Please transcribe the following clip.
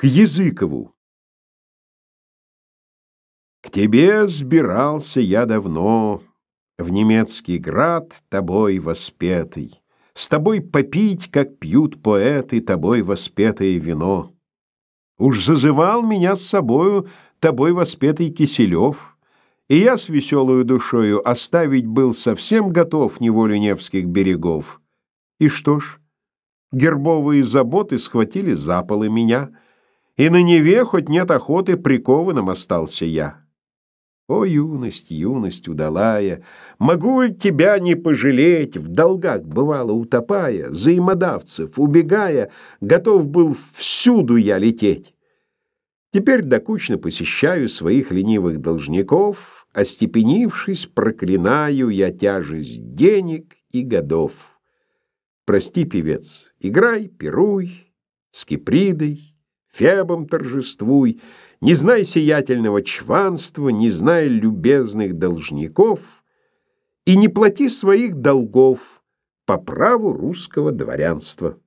К Языкову. К тебе сбирался я давно, В немецкий град тобой воспетый, С тобой попить, как пьют поэты, Тобой воспетое вино. Уж зазывал меня с собою Тобой воспетый Киселев, И я с веселою душою Оставить был совсем готов Неволю Невских берегов. И что ж, гербовые заботы Схватили за полы меня — и на Неве, хоть нет охоты, прикованным остался я. О, юность, юность удалая, Могу ли тебя не пожалеть, В долгах, бывало, утопая, Взаимодавцев, убегая, Готов был всюду я лететь. Теперь докучно посещаю Своих ленивых должников, Остепенившись, проклинаю Я тяжесть денег и годов. Прости, певец, играй, пируй, С Кипридой, Фебом торжествуй, не знай сиятельного чванства, не знай любезных должников и не плати своих долгов по праву русского дворянства.